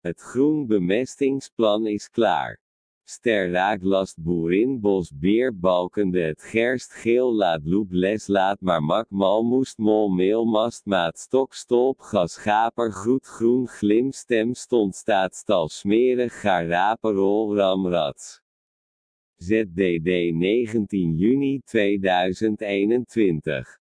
Het groen bemestingsplan is klaar. Sterraaklast boerin bos beer balkende het gerst geel laat loep les laat maar mak mal moest mol meel mast maat stok stolp gas gaper groet groen glim stem stond staat stal smerig ga rapen rol ram. ZDD 19 juni 2021